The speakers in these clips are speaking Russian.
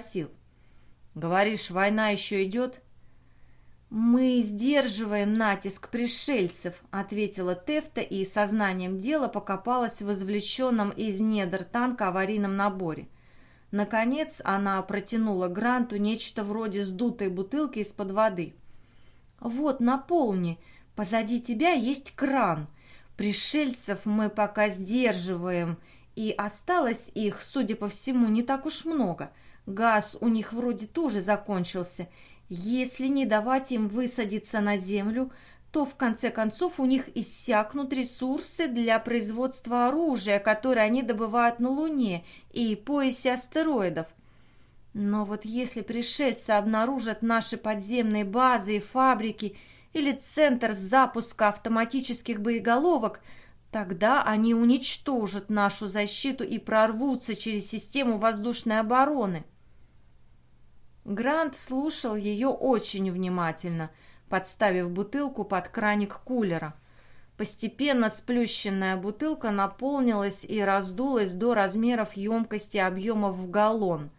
спросил. «Говоришь, война еще идет?» «Мы сдерживаем натиск пришельцев», — ответила Тефта и сознанием дела покопалась в извлеченном из недр танка аварийном наборе. Наконец она протянула Гранту нечто вроде сдутой бутылки из-под воды. «Вот, наполни. Позади тебя есть кран. Пришельцев мы пока сдерживаем, и осталось их, судя по всему, не так уж много. Газ у них вроде тоже закончился» Если не давать им высадиться на Землю, то в конце концов у них иссякнут ресурсы для производства оружия, которое они добывают на Луне и поясе астероидов. Но вот если пришельцы обнаружат наши подземные базы и фабрики или центр запуска автоматических боеголовок, тогда они уничтожат нашу защиту и прорвутся через систему воздушной обороны. Грант слушал ее очень внимательно, подставив бутылку под краник кулера. Постепенно сплющенная бутылка наполнилась и раздулась до размеров емкости объемов в галлон.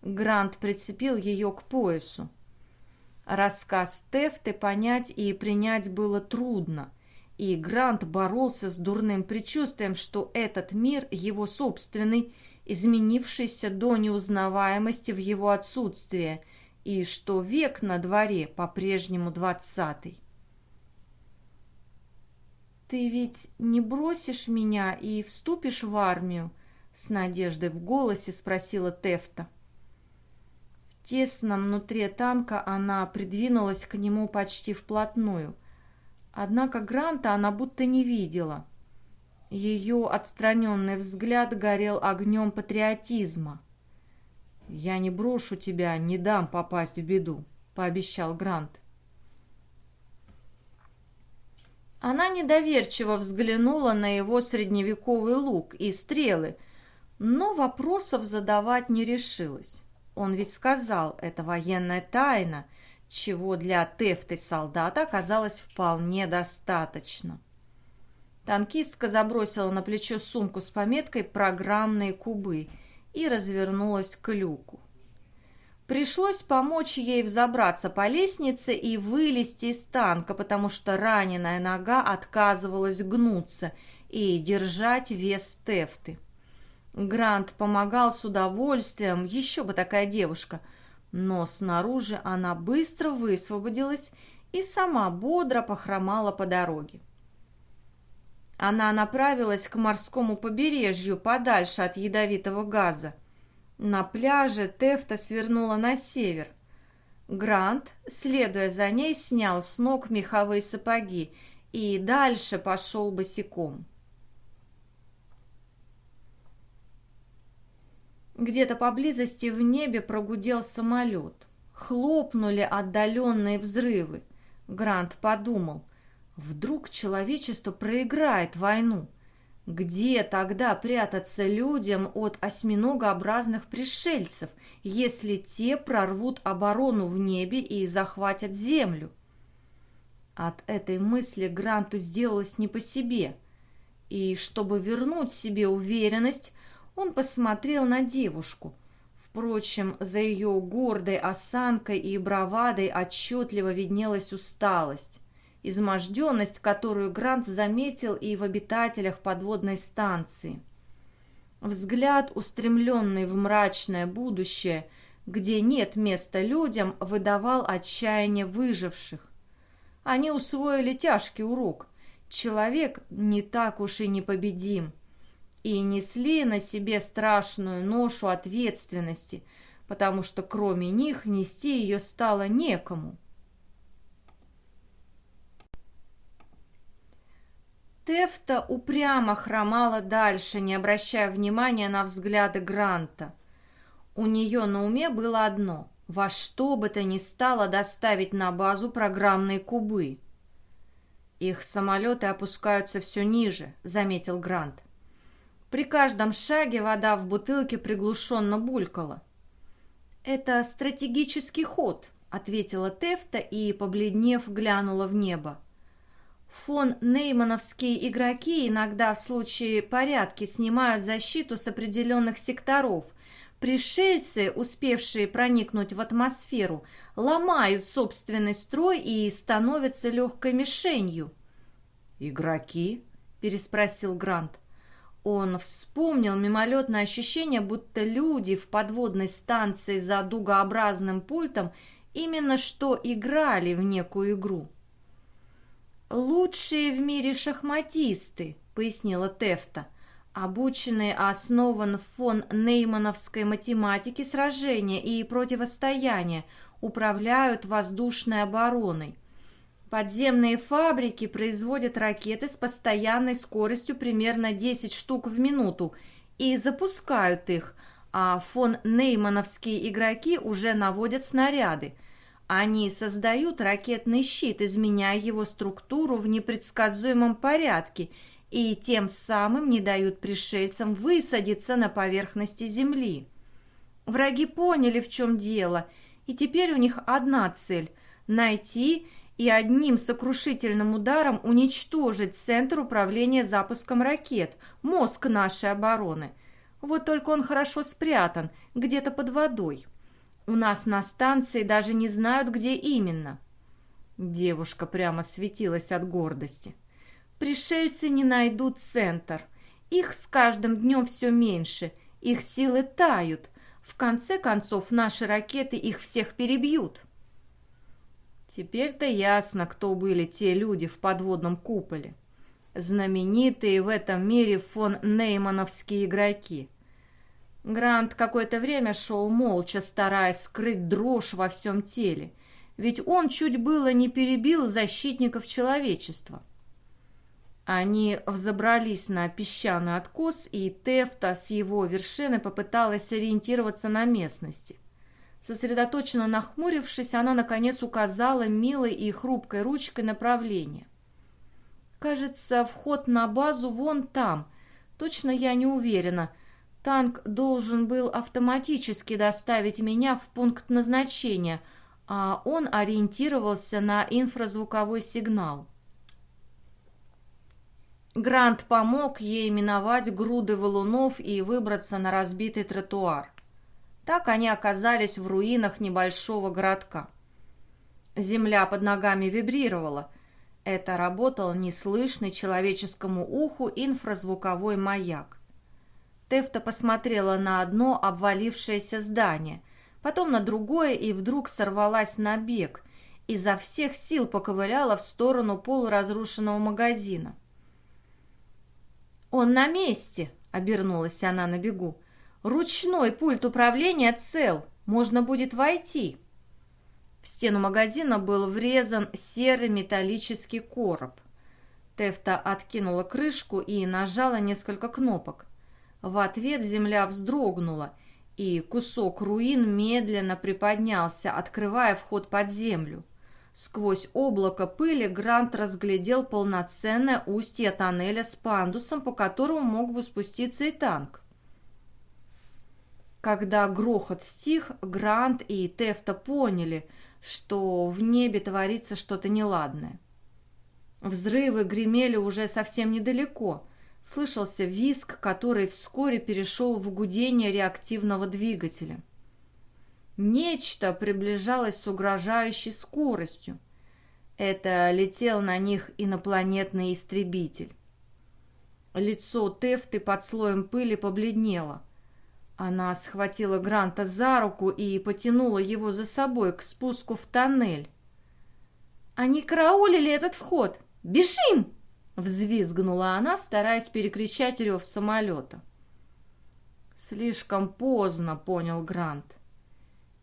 Грант прицепил ее к поясу. Рассказ Тефты понять и принять было трудно, и Грант боролся с дурным предчувствием, что этот мир его собственный – изменившийся до неузнаваемости в его отсутствие, и что век на дворе по-прежнему двадцатый. «Ты ведь не бросишь меня и вступишь в армию?» С надеждой в голосе спросила Тефта. В тесном внутри танка она придвинулась к нему почти вплотную. Однако Гранта она будто не видела – ее отстраненный взгляд горел огнем патриотизма. «Я не брошу тебя, не дам попасть в беду», — пообещал Грант. Она недоверчиво взглянула на его средневековый лук и стрелы, но вопросов задавать не решилась. Он ведь сказал, это военная тайна, чего для тефты солдата оказалось вполне достаточно. Танкистка забросила на плечо сумку с пометкой «Программные кубы» и развернулась к люку. Пришлось помочь ей взобраться по лестнице и вылезти из танка, потому что раненая нога отказывалась гнуться и держать вес тефты. Грант помогал с удовольствием, еще бы такая девушка, но снаружи она быстро высвободилась и сама бодро похромала по дороге. Она направилась к морскому побережью, подальше от ядовитого газа. На пляже Тефта свернула на север. Грант, следуя за ней, снял с ног меховые сапоги и дальше пошел босиком. Где-то поблизости в небе прогудел самолет. Хлопнули отдаленные взрывы. Грант подумал – Вдруг человечество проиграет войну? Где тогда прятаться людям от осьминогообразных пришельцев, если те прорвут оборону в небе и захватят землю? От этой мысли Гранту сделалось не по себе. И чтобы вернуть себе уверенность, он посмотрел на девушку. Впрочем, за ее гордой осанкой и бравадой отчетливо виднелась усталость изможденность, которую Грант заметил и в обитателях подводной станции. Взгляд, устремленный в мрачное будущее, где нет места людям, выдавал отчаяние выживших. Они усвоили тяжкий урок. Человек не так уж и непобедим. И несли на себе страшную ношу ответственности, потому что кроме них нести ее стало некому. Тефта упрямо хромала дальше, не обращая внимания на взгляды Гранта. У нее на уме было одно – во что бы то ни стало доставить на базу программные кубы. «Их самолеты опускаются все ниже», – заметил Грант. При каждом шаге вода в бутылке приглушенно булькала. «Это стратегический ход», — ответила Тефта и, побледнев, глянула в небо. Фон Неймановские игроки иногда в случае порядки снимают защиту с определенных секторов, Пришельцы, успевшие проникнуть в атмосферу, ломают собственный строй и становятся легкой мишенью. «Игроки?» – переспросил Грант. Он вспомнил мимолетное ощущение, будто люди в подводной станции за дугообразным пультом именно что играли в некую игру. «Лучшие в мире шахматисты», — пояснила Тефта, обученные основан фон Неймановской математики сражения и противостояния, управляют воздушной обороной. Подземные фабрики производят ракеты с постоянной скоростью примерно 10 штук в минуту и запускают их, а фон Неймановские игроки уже наводят снаряды. Они создают ракетный щит, изменяя его структуру в непредсказуемом порядке и тем самым не дают пришельцам высадиться на поверхности Земли. Враги поняли, в чем дело, и теперь у них одна цель – найти и одним сокрушительным ударом уничтожить центр управления запуском ракет, мозг нашей обороны. Вот только он хорошо спрятан, где-то под водой. У нас на станции даже не знают, где именно. Девушка прямо светилась от гордости. Пришельцы не найдут центр. Их с каждым днем все меньше, их силы тают. В конце концов, наши ракеты их всех перебьют. Теперь-то ясно, кто были те люди в подводном куполе. Знаменитые в этом мире фон Неймановские игроки. Грант какое-то время шел молча, стараясь скрыть дрожь во всем теле, ведь он чуть было не перебил защитников человечества. Они взобрались на песчаный откос, и Тефта с его вершины попыталась ориентироваться на местности. Сосредоточенно нахмурившись, она, наконец, указала милой и хрупкой ручкой направление. «Кажется, вход на базу вон там. Точно я не уверена. Танк должен был автоматически доставить меня в пункт назначения, а он ориентировался на инфразвуковой сигнал». Грант помог ей миновать груды валунов и выбраться на разбитый тротуар. Так они оказались в руинах небольшого городка. Земля под ногами вибрировала. Это работал неслышный человеческому уху инфразвуковой маяк. Тефта посмотрела на одно обвалившееся здание, потом на другое и вдруг сорвалась на бег, изо всех сил поковыляла в сторону полуразрушенного магазина. «Он на месте!» — обернулась она на бегу. Ручной пульт управления цел, можно будет войти. В стену магазина был врезан серый металлический короб. Тефта откинула крышку и нажала несколько кнопок. В ответ земля вздрогнула, и кусок руин медленно приподнялся, открывая вход под землю. Сквозь облако пыли Грант разглядел полноценное устье тоннеля с пандусом, по которому мог бы спуститься и танк. Когда грохот стих, Грант и Тефта поняли, что в небе творится что-то неладное. Взрывы гремели уже совсем недалеко. Слышался визг, который вскоре перешел в гудение реактивного двигателя. Нечто приближалось с угрожающей скоростью. Это летел на них инопланетный истребитель. Лицо Тефты под слоем пыли побледнело – она схватила Гранта за руку и потянула его за собой к спуску в тоннель. «Они караулили этот вход! Бежим!» Взвизгнула она, стараясь перекричать рев самолета. Слишком поздно, понял Грант.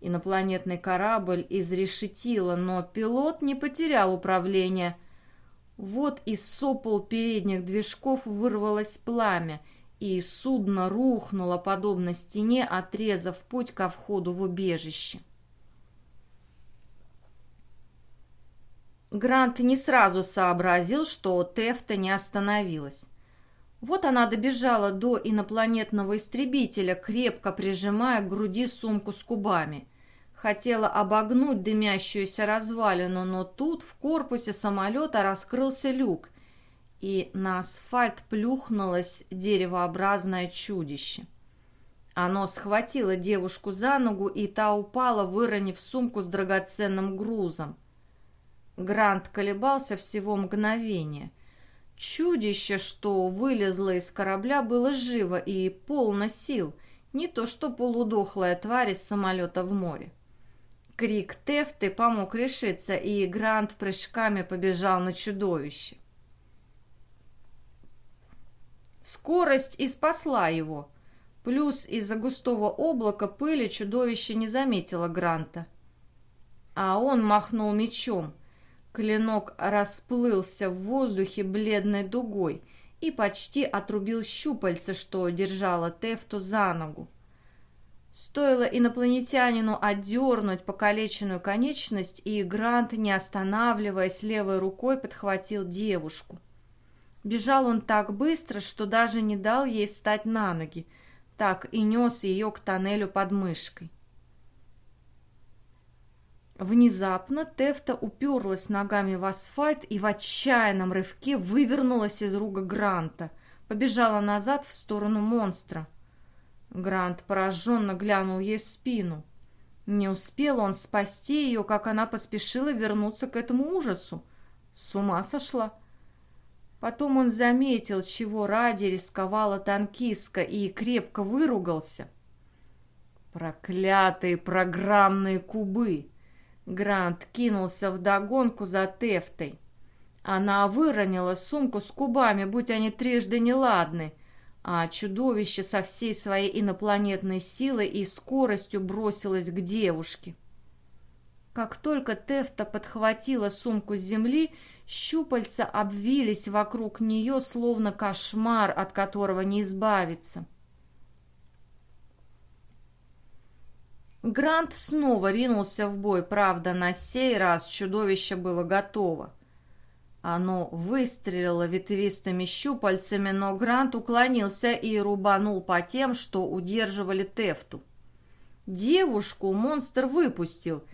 Инопланетный корабль изрешетило, но пилот не потерял управление. Вот из сопол передних движков вырвалось пламя — и судно рухнуло подобно стене, отрезав путь ко входу в убежище. Грант не сразу сообразил, что Тефта не остановилась. Вот она добежала до инопланетного истребителя, крепко прижимая к груди сумку с кубами. Хотела обогнуть дымящуюся развалину, но тут в корпусе самолета раскрылся люк, и на асфальт плюхнулось деревообразное чудище. Оно схватило девушку за ногу, и та упала, выронив сумку с драгоценным грузом. Грант колебался всего мгновение. Чудище, что вылезло из корабля, было живо и полно сил, не то что полудохлая тварь из самолета в море. Крик Тефты помог решиться, и Грант прыжками побежал на чудовище. Скорость и спасла его. Плюс из-за густого облака пыли чудовище не заметило Гранта. А он махнул мечом. Клинок расплылся в воздухе бледной дугой и почти отрубил щупальце, что держало Тефту за ногу. Стоило инопланетянину отдернуть покалеченную конечность, и Грант, не останавливаясь, левой рукой подхватил девушку. Бежал он так быстро, что даже не дал ей встать на ноги, так и нес ее к тоннелю под мышкой. Внезапно Тефта уперлась ногами в асфальт и в отчаянном рывке вывернулась из рук Гранта, побежала назад в сторону монстра. Грант пораженно глянул ей в спину. Не успел он спасти ее, как она поспешила вернуться к этому ужасу. С ума сошла. Потом он заметил, чего ради рисковала танкистка, и крепко выругался. Проклятые программные кубы! Грант кинулся в догонку за Тефтой. Она выронила сумку с кубами, будь они трижды неладны, а чудовище со всей своей инопланетной силой и скоростью бросилось к девушке. Как только Тефта подхватила сумку с земли, Щупальца обвились вокруг нее, словно кошмар, от которого не избавиться. Грант снова ринулся в бой, правда, на сей раз чудовище было готово. Оно выстрелило ветвистыми щупальцами, но Грант уклонился и рубанул по тем, что удерживали Тефту. Девушку монстр выпустил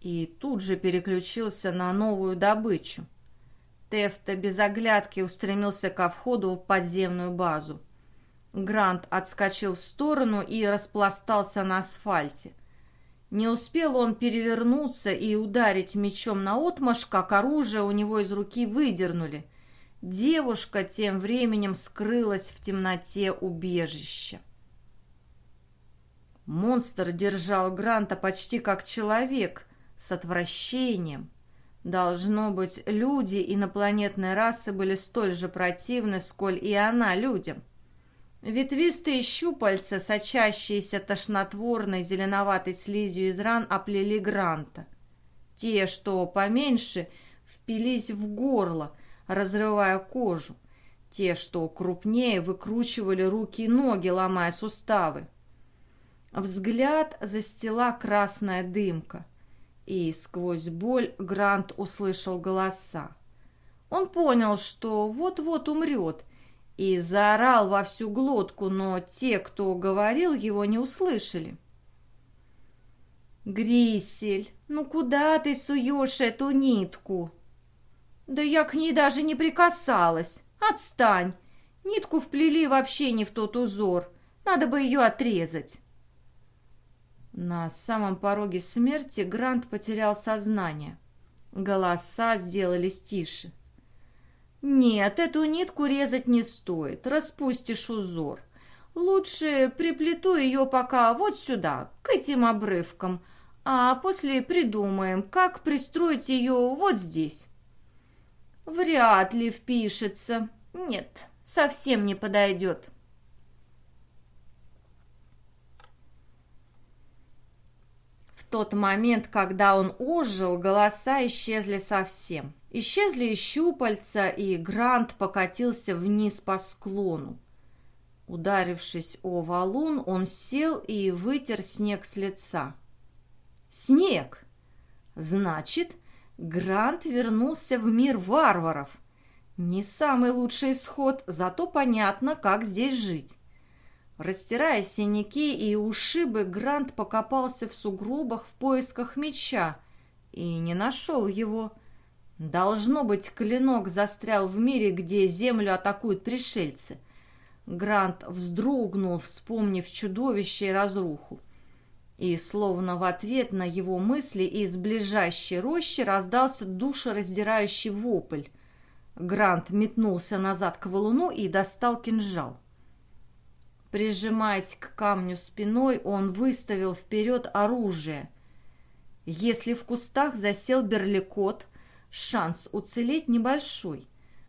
и тут же переключился на новую добычу. Тефта без оглядки устремился ко входу в подземную базу. Грант отскочил в сторону и распластался на асфальте. Не успел он перевернуться и ударить мечом на отмашь, как оружие у него из руки выдернули. Девушка тем временем скрылась в темноте убежища. Монстр держал Гранта почти как человек, с отвращением. Должно быть, люди инопланетной расы были столь же противны, сколь и она людям. Ветвистые щупальца, сочащиеся тошнотворной зеленоватой слизью из ран, оплели Гранта. Те, что поменьше, впились в горло, разрывая кожу. Те, что крупнее, выкручивали руки и ноги, ломая суставы. Взгляд застила красная дымка. И сквозь боль Грант услышал голоса. Он понял, что вот-вот умрет, и заорал во всю глотку, но те, кто говорил, его не услышали. «Грисель, ну куда ты суешь эту нитку?» «Да я к ней даже не прикасалась. Отстань. Нитку вплели вообще не в тот узор. Надо бы ее отрезать». На самом пороге смерти Грант потерял сознание. Голоса сделались тише. «Нет, эту нитку резать не стоит, распустишь узор. Лучше приплету ее пока вот сюда, к этим обрывкам, а после придумаем, как пристроить ее вот здесь». «Вряд ли впишется. Нет, совсем не подойдет». Тот момент, когда он ожил, голоса исчезли совсем. Исчезли и щупальца, и Грант покатился вниз по склону. Ударившись о валун, он сел и вытер снег с лица. Снег! Значит, Грант вернулся в мир варваров. Не самый лучший исход, зато понятно, как здесь жить. Растирая синяки и ушибы, Грант покопался в сугробах в поисках меча и не нашел его. Должно быть, клинок застрял в мире, где землю атакуют пришельцы. Грант вздрогнул, вспомнив чудовище и разруху. И, словно в ответ на его мысли, из ближайшей рощи раздался душераздирающий вопль. Грант метнулся назад к валуну и достал кинжал. Прижимаясь к камню спиной, он выставил вперед оружие. Если в кустах засел берликот, шанс уцелеть небольшой.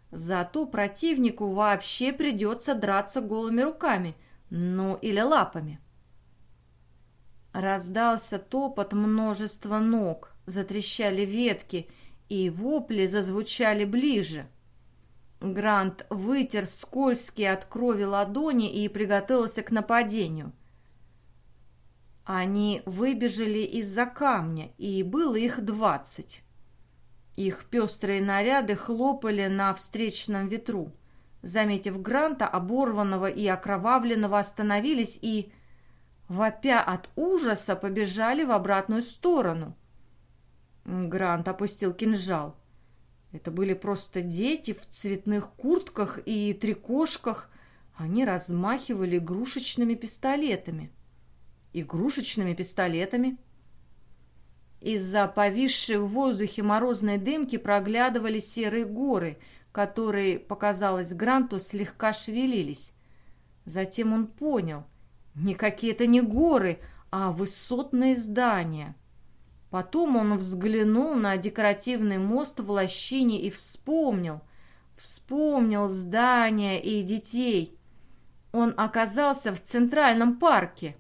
Зато противнику вообще придется драться голыми руками, ну или лапами. Раздался топот множества ног, затрещали ветки, и вопли зазвучали ближе. Грант вытер скользкие от крови ладони и приготовился к нападению. Они выбежали из-за камня, и было их двадцать. Их пестрые наряды хлопали на встречном ветру. Заметив Гранта, оборванного и окровавленного, остановились и, вопя от ужаса, побежали в обратную сторону. Грант опустил кинжал. Это были просто дети в цветных куртках и трикошках. Они размахивали игрушечными пистолетами. Игрушечными пистолетами? Из-за повисшей в воздухе морозной дымки проглядывали серые горы, которые, показалось Гранту, слегка шевелились. Затем он понял, никакие это не горы, а высотные здания — Потом он взглянул на декоративный мост в лощине и вспомнил. Вспомнил здания и детей. Он оказался в Центральном парке.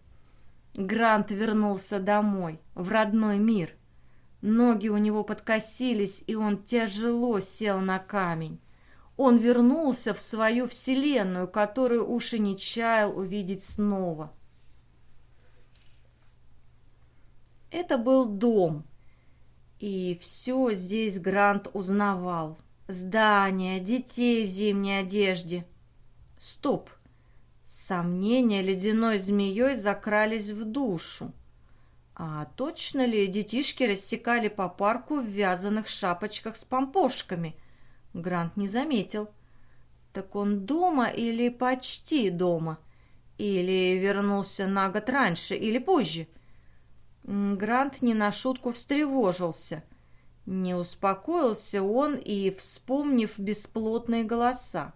Грант вернулся домой, в родной мир. Ноги у него подкосились, и он тяжело сел на камень. Он вернулся в свою вселенную, которую уж и не чаял увидеть снова. Это был дом. И все здесь Грант узнавал. Здания, детей в зимней одежде. Стоп! Сомнения ледяной змеей закрались в душу. А точно ли детишки рассекали по парку в вязаных шапочках с помпошками? Грант не заметил. Так он дома или почти дома? Или вернулся на год раньше или позже? Грант не на шутку встревожился. Не успокоился он и, вспомнив бесплотные голоса.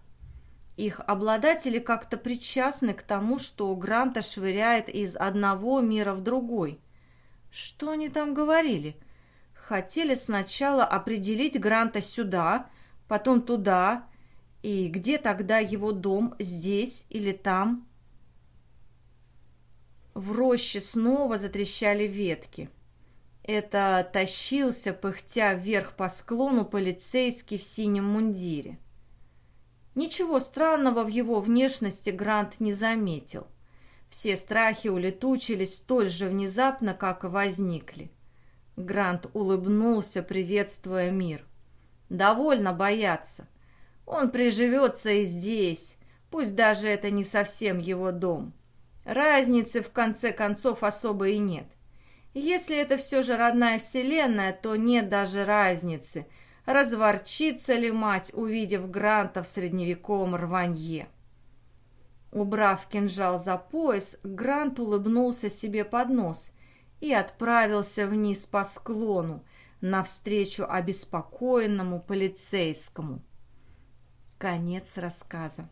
Их обладатели как-то причастны к тому, что Гранта швыряет из одного мира в другой. Что они там говорили? Хотели сначала определить Гранта сюда, потом туда, и где тогда его дом, здесь или там? В роще снова затрещали ветки. Это тащился, пыхтя вверх по склону, полицейский в синем мундире. Ничего странного в его внешности Грант не заметил. Все страхи улетучились столь же внезапно, как и возникли. Грант улыбнулся, приветствуя мир. «Довольно бояться. Он приживется и здесь, пусть даже это не совсем его дом. Разницы, в конце концов, особо и нет. Если это все же родная вселенная, то нет даже разницы, разворчится ли мать, увидев Гранта в средневековом рванье. Убрав кинжал за пояс, Грант улыбнулся себе под нос и отправился вниз по склону, навстречу обеспокоенному полицейскому. Конец рассказа.